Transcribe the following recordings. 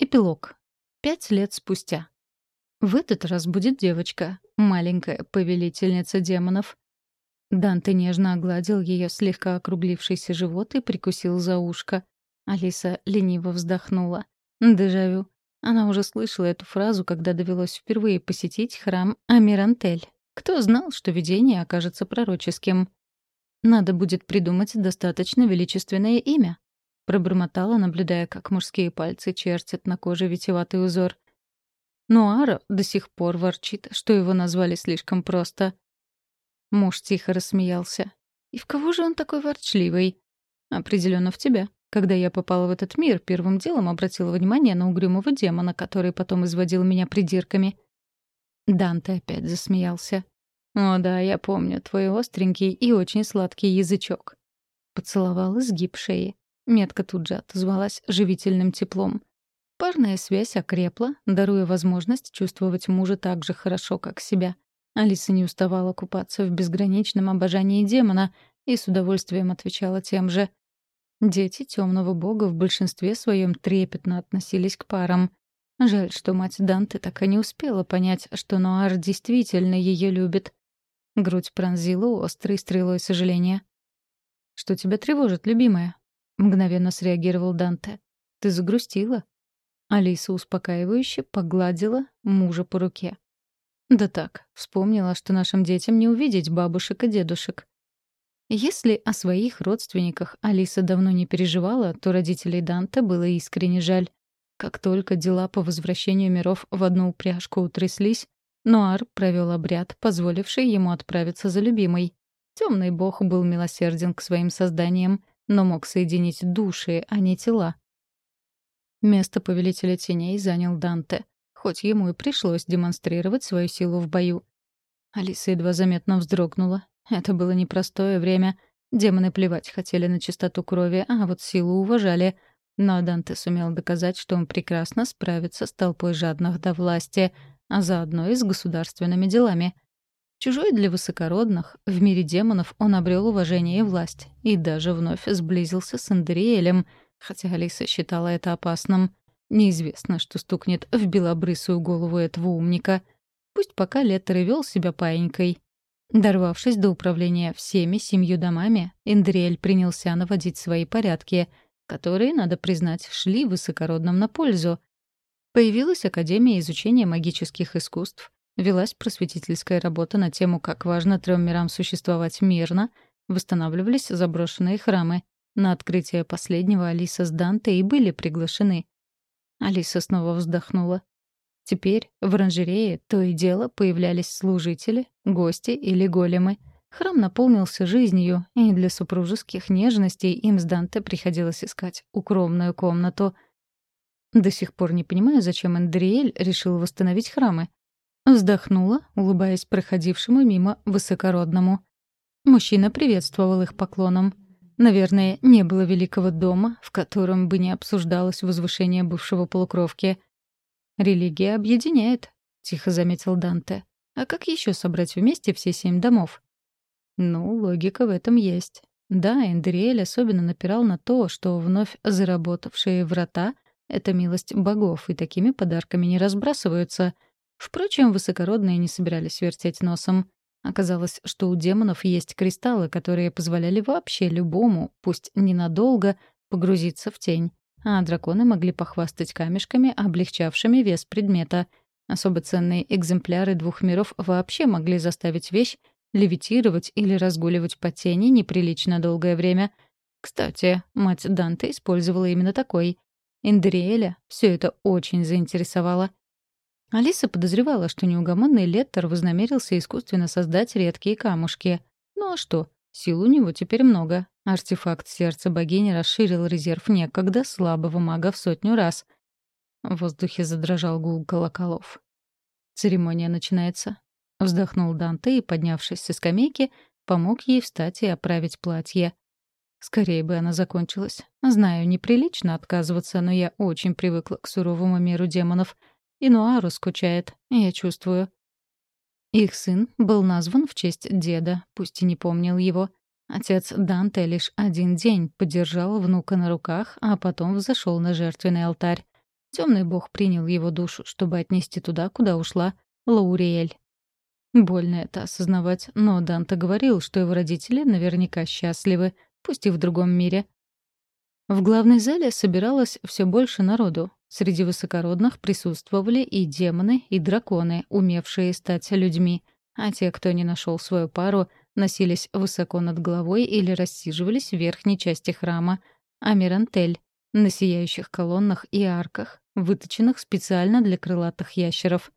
Эпилог. Пять лет спустя. В этот раз будет девочка, маленькая повелительница демонов. Данте нежно огладил ее слегка округлившийся живот и прикусил за ушко. Алиса лениво вздохнула. Дежавю. Она уже слышала эту фразу, когда довелось впервые посетить храм Амирантель. Кто знал, что видение окажется пророческим? Надо будет придумать достаточно величественное имя. Пробормотала, наблюдая, как мужские пальцы чертят на коже витиеватый узор. Нуара до сих пор ворчит, что его назвали слишком просто. Муж тихо рассмеялся. «И в кого же он такой ворчливый?» Определенно в тебя. Когда я попала в этот мир, первым делом обратила внимание на угрюмого демона, который потом изводил меня придирками. Данте опять засмеялся. «О да, я помню, твой остренький и очень сладкий язычок». Поцеловал изгиб шеи. Метка тут же отозвалась живительным теплом. Парная связь окрепла, даруя возможность чувствовать мужа так же хорошо, как себя. Алиса не уставала купаться в безграничном обожании демона и с удовольствием отвечала тем же. Дети темного бога в большинстве своем трепетно относились к парам. Жаль, что мать Данте так и не успела понять, что Ноар действительно ее любит. Грудь пронзила острой стрелой сожаления. «Что тебя тревожит, любимая?» — мгновенно среагировал Данте. «Ты загрустила?» Алиса успокаивающе погладила мужа по руке. «Да так, вспомнила, что нашим детям не увидеть бабушек и дедушек». Если о своих родственниках Алиса давно не переживала, то родителей Данте было искренне жаль. Как только дела по возвращению миров в одну упряжку утряслись, Нуар провел обряд, позволивший ему отправиться за любимой. Темный бог был милосерден к своим созданиям, но мог соединить души, а не тела. Место повелителя теней занял Данте, хоть ему и пришлось демонстрировать свою силу в бою. Алиса едва заметно вздрогнула. Это было непростое время. Демоны плевать хотели на чистоту крови, а вот силу уважали. Но Данте сумел доказать, что он прекрасно справится с толпой жадных до власти — а заодно и с государственными делами. Чужой для высокородных, в мире демонов он обрел уважение и власть, и даже вновь сблизился с Андриэлем, хотя Алиса считала это опасным. Неизвестно, что стукнет в белобрысую голову этого умника. Пусть пока Леттер и вел себя паинькой. Дорвавшись до управления всеми семью домами, Эндриэль принялся наводить свои порядки, которые, надо признать, шли высокородным на пользу, Появилась Академия изучения магических искусств, велась просветительская работа на тему, как важно трем мирам существовать мирно, восстанавливались заброшенные храмы. На открытие последнего Алиса с Данте и были приглашены. Алиса снова вздохнула. Теперь в оранжерее то и дело появлялись служители, гости или големы. Храм наполнился жизнью, и для супружеских нежностей им с Данте приходилось искать укромную комнату — до сих пор не понимаю, зачем Андриэль решил восстановить храмы. Вздохнула, улыбаясь проходившему мимо высокородному. Мужчина приветствовал их поклоном. Наверное, не было великого дома, в котором бы не обсуждалось возвышение бывшего полукровки. «Религия объединяет», — тихо заметил Данте. «А как еще собрать вместе все семь домов?» Ну, логика в этом есть. Да, Эндриэль особенно напирал на то, что вновь заработавшие врата это милость богов, и такими подарками не разбрасываются. Впрочем, высокородные не собирались вертеть носом. Оказалось, что у демонов есть кристаллы, которые позволяли вообще любому, пусть ненадолго, погрузиться в тень. А драконы могли похвастать камешками, облегчавшими вес предмета. Особо ценные экземпляры двух миров вообще могли заставить вещь левитировать или разгуливать по тени неприлично долгое время. Кстати, мать Данте использовала именно такой. Индриэля все это очень заинтересовало. Алиса подозревала, что неугомонный Леттер вознамерился искусственно создать редкие камушки. Ну а что? Сил у него теперь много. Артефакт сердца богини расширил резерв некогда слабого мага в сотню раз. В воздухе задрожал гул колоколов. Церемония начинается. Вздохнул Данте и, поднявшись со скамейки, помог ей встать и оправить платье. Скорее бы она закончилась. Знаю, неприлично отказываться, но я очень привыкла к суровому миру демонов. И Нуару скучает, я чувствую. Их сын был назван в честь деда, пусть и не помнил его. Отец Данте лишь один день подержал внука на руках, а потом взошел на жертвенный алтарь. Темный бог принял его душу, чтобы отнести туда, куда ушла Лауриэль. Больно это осознавать, но Данте говорил, что его родители наверняка счастливы, пусть и в другом мире. В главной зале собиралось все больше народу. Среди высокородных присутствовали и демоны, и драконы, умевшие стать людьми, а те, кто не нашел свою пару, носились высоко над головой или рассиживались в верхней части храма, а Мирантель — на сияющих колоннах и арках, выточенных специально для крылатых ящеров.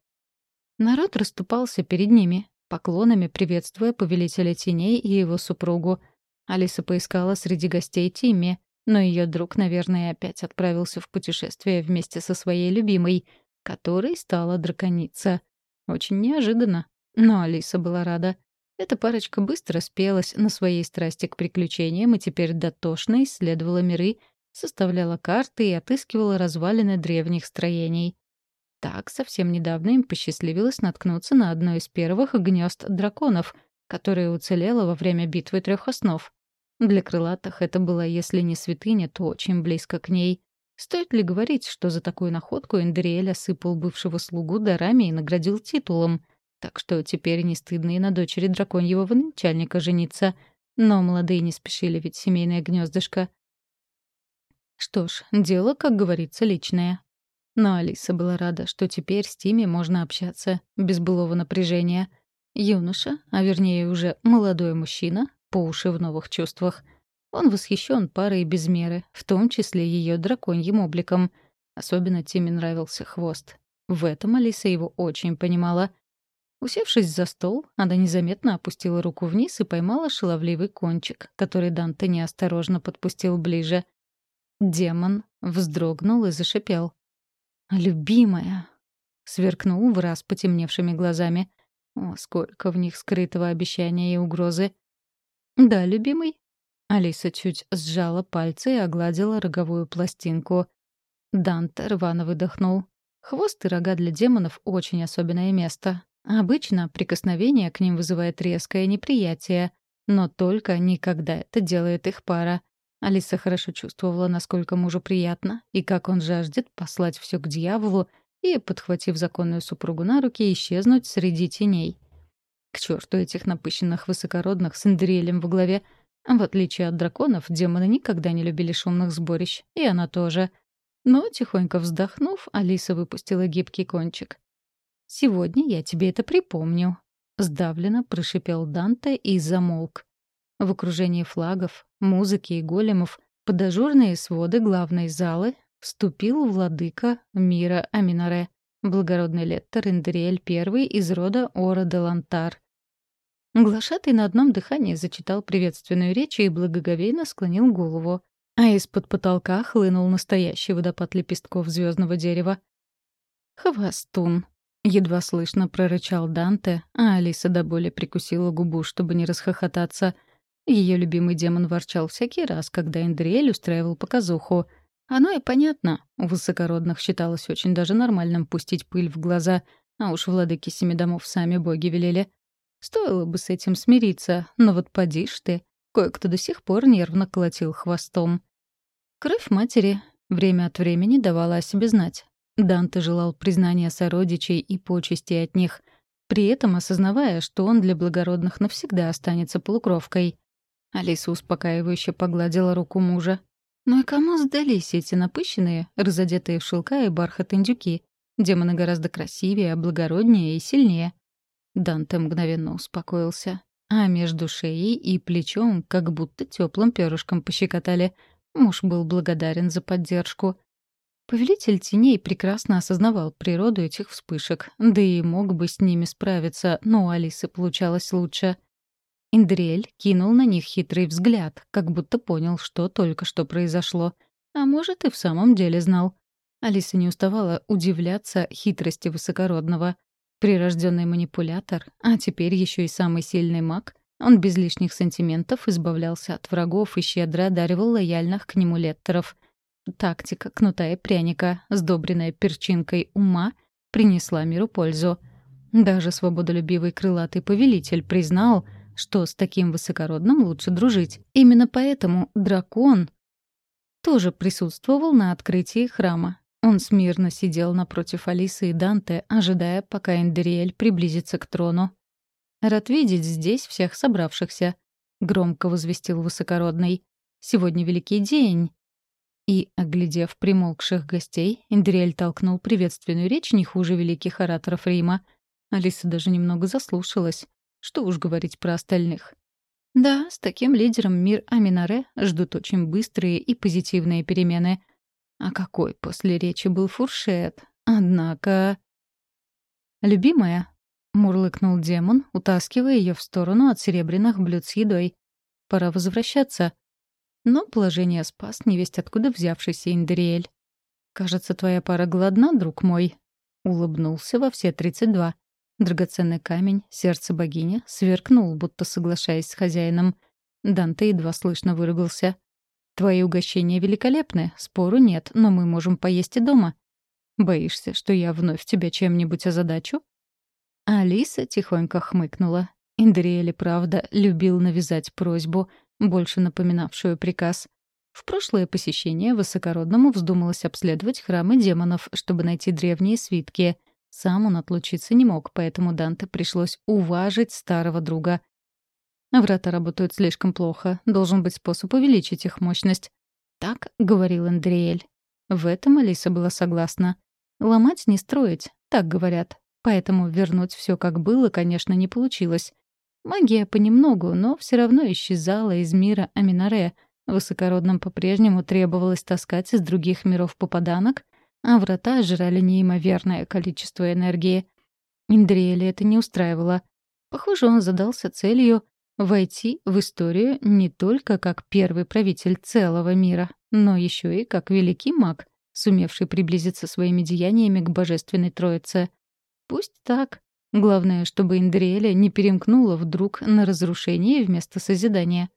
Народ расступался перед ними, поклонами приветствуя повелителя теней и его супругу. Алиса поискала среди гостей Тимми, но ее друг, наверное, опять отправился в путешествие вместе со своей любимой, которой стала драконица. Очень неожиданно, но Алиса была рада. Эта парочка быстро спелась на своей страсти к приключениям и теперь дотошно исследовала миры, составляла карты и отыскивала развалины древних строений. Так, совсем недавно им посчастливилось наткнуться на одно из первых гнезд драконов, которое уцелело во время битвы трех основ. Для крылатых это была, если не святыня, то очень близко к ней. Стоит ли говорить, что за такую находку Эндриэль осыпал бывшего слугу дарами и наградил титулом? Так что теперь не стыдно и на дочери драконьего начальника жениться. Но молодые не спешили, ведь семейное гнездышко. Что ж, дело, как говорится, личное. Но Алиса была рада, что теперь с Тими можно общаться, без былого напряжения. Юноша, а вернее уже молодой мужчина, по уши в новых чувствах. Он восхищен парой без меры, в том числе ее драконьим обликом. Особенно Тиме нравился хвост. В этом Алиса его очень понимала. Усевшись за стол, она незаметно опустила руку вниз и поймала шаловливый кончик, который Данте неосторожно подпустил ближе. Демон вздрогнул и зашипел. «Любимая!» — сверкнул в раз потемневшими глазами. О, сколько в них скрытого обещания и угрозы. «Да, любимый». Алиса чуть сжала пальцы и огладила роговую пластинку. Данте рвано выдохнул. Хвост и рога для демонов — очень особенное место. Обычно прикосновение к ним вызывает резкое неприятие, но только никогда это делает их пара. Алиса хорошо чувствовала, насколько мужу приятно, и как он жаждет послать все к дьяволу и, подхватив законную супругу на руки, исчезнуть среди теней. К черту этих напыщенных высокородных с Индриэлем в главе. В отличие от драконов, демоны никогда не любили шумных сборищ, и она тоже. Но, тихонько вздохнув, Алиса выпустила гибкий кончик. «Сегодня я тебе это припомню», — сдавленно прошипел Данте и замолк. В окружении флагов, музыки и големов под ажурные своды главной залы вступил владыка мира Аминаре, благородный леттер Индриэль I из рода Ора де Лантар. Глашатый на одном дыхании зачитал приветственную речь и благоговейно склонил голову, а из-под потолка хлынул настоящий водопад лепестков звездного дерева. «Хвостун!» — едва слышно прорычал Данте, а Алиса до боли прикусила губу, чтобы не расхохотаться — ее любимый демон ворчал всякий раз, когда Эндриэль устраивал показуху. Оно и понятно. У высокородных считалось очень даже нормальным пустить пыль в глаза, а уж владыки семи домов сами боги велели. Стоило бы с этим смириться, но вот поди ж ты. Кое-кто до сих пор нервно колотил хвостом. Кровь матери время от времени давала о себе знать. Данте желал признания сородичей и почести от них, при этом осознавая, что он для благородных навсегда останется полукровкой. Алиса успокаивающе погладила руку мужа. Ну и кому сдались эти напыщенные, разодетые в шелка и бархат индюки? Демоны гораздо красивее, благороднее и сильнее. Данте мгновенно успокоился. А между шеей и плечом как будто теплым перышком пощекотали. Муж был благодарен за поддержку. Повелитель теней прекрасно осознавал природу этих вспышек, да и мог бы с ними справиться, но у Алисы получалось лучше — Индриэль кинул на них хитрый взгляд, как будто понял, что только что произошло. А может, и в самом деле знал. Алиса не уставала удивляться хитрости высокородного. Прирожденный манипулятор, а теперь еще и самый сильный маг, он без лишних сантиментов избавлялся от врагов и щедро одаривал лояльных к нему леттеров. Тактика кнута и пряника, сдобренная перчинкой ума, принесла миру пользу. Даже свободолюбивый крылатый повелитель признал — что с таким высокородным лучше дружить. Именно поэтому дракон тоже присутствовал на открытии храма. Он смирно сидел напротив Алисы и Данте, ожидая, пока Эндериэль приблизится к трону. «Рад видеть здесь всех собравшихся», — громко возвестил высокородный. «Сегодня великий день». И, оглядев примолкших гостей, Эндериэль толкнул приветственную речь не хуже великих ораторов Рима. Алиса даже немного заслушалась. Что уж говорить про остальных. Да, с таким лидером мир Аминаре ждут очень быстрые и позитивные перемены. А какой после речи был фуршет? Однако... «Любимая», — мурлыкнул демон, утаскивая ее в сторону от серебряных блюд с едой. «Пора возвращаться». Но положение спас невесть откуда взявшийся Индриэль. «Кажется, твоя пара голодна, друг мой», — улыбнулся во все тридцать два. Драгоценный камень, сердце богини, сверкнул, будто соглашаясь с хозяином. Данте едва слышно выругался. «Твои угощения великолепны, спору нет, но мы можем поесть и дома. Боишься, что я вновь тебя чем-нибудь озадачу?» Алиса тихонько хмыкнула. Индриэль, правда, любил навязать просьбу, больше напоминавшую приказ. В прошлое посещение высокородному вздумалось обследовать храмы демонов, чтобы найти древние свитки — сам он отлучиться не мог, поэтому Данте пришлось уважить старого друга. «Врата работают слишком плохо. Должен быть способ увеличить их мощность». Так говорил Андриэль. В этом Алиса была согласна. «Ломать не строить», так говорят. Поэтому вернуть все как было, конечно, не получилось. Магия понемногу, но все равно исчезала из мира Аминаре. Высокородным по-прежнему требовалось таскать из других миров попаданок — а врата жрали неимоверное количество энергии. Индриэля это не устраивало. Похоже, он задался целью войти в историю не только как первый правитель целого мира, но еще и как великий маг, сумевший приблизиться своими деяниями к божественной троице. Пусть так. Главное, чтобы Индриэля не перемкнула вдруг на разрушение вместо созидания.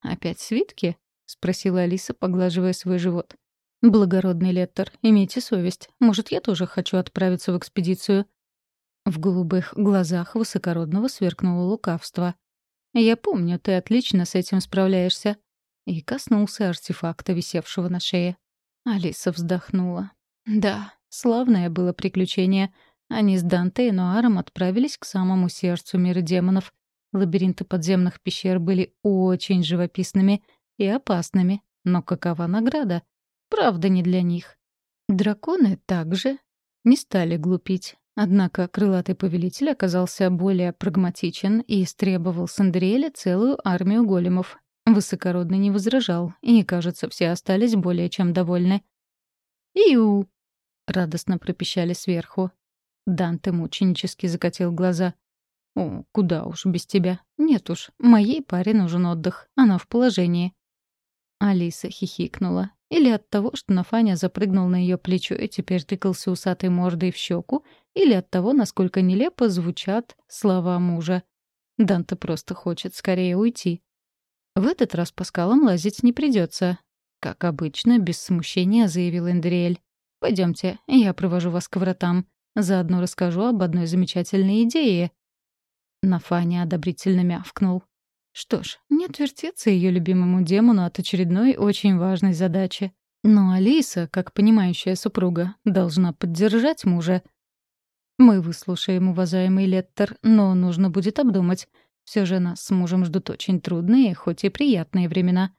«Опять свитки?» — спросила Алиса, поглаживая свой живот. «Благородный лектор, имейте совесть. Может, я тоже хочу отправиться в экспедицию?» В голубых глазах высокородного сверкнуло лукавство. «Я помню, ты отлично с этим справляешься». И коснулся артефакта, висевшего на шее. Алиса вздохнула. «Да, славное было приключение. Они с Данте и Нуаром отправились к самому сердцу мира демонов. Лабиринты подземных пещер были очень живописными и опасными. Но какова награда? Правда, не для них. Драконы также не стали глупить. Однако крылатый повелитель оказался более прагматичен и истребовал с Андриэля целую армию големов. Высокородный не возражал, и, кажется, все остались более чем довольны. «Иу!» — радостно пропищали сверху. Данте мученически закатил глаза. «О, куда уж без тебя. Нет уж, моей паре нужен отдых. Она в положении». Алиса хихикнула. Или от того, что Нафаня запрыгнул на ее плечо и теперь тыкался усатой мордой в щеку, или от того, насколько нелепо звучат слова мужа. Данте просто хочет скорее уйти. В этот раз по скалам лазить не придется. Как обычно, без смущения заявил Эндриэль. Пойдемте, я провожу вас к вратам. Заодно расскажу об одной замечательной идее. Нафаня одобрительно мявкнул. Что ж, не отвертеться ее любимому демону от очередной очень важной задачи. Но Алиса, как понимающая супруга, должна поддержать мужа. Мы выслушаем, уважаемый Леттер, но нужно будет обдумать. Все же нас с мужем ждут очень трудные, хоть и приятные времена.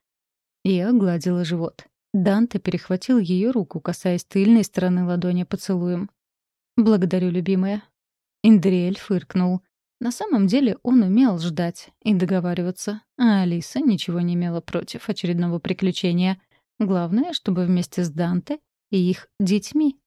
Я гладила живот. Данте перехватил ее руку, касаясь тыльной стороны ладони поцелуем. «Благодарю, любимая». Индриэль фыркнул. На самом деле он умел ждать и договариваться, а Алиса ничего не имела против очередного приключения. Главное, чтобы вместе с Данте и их детьми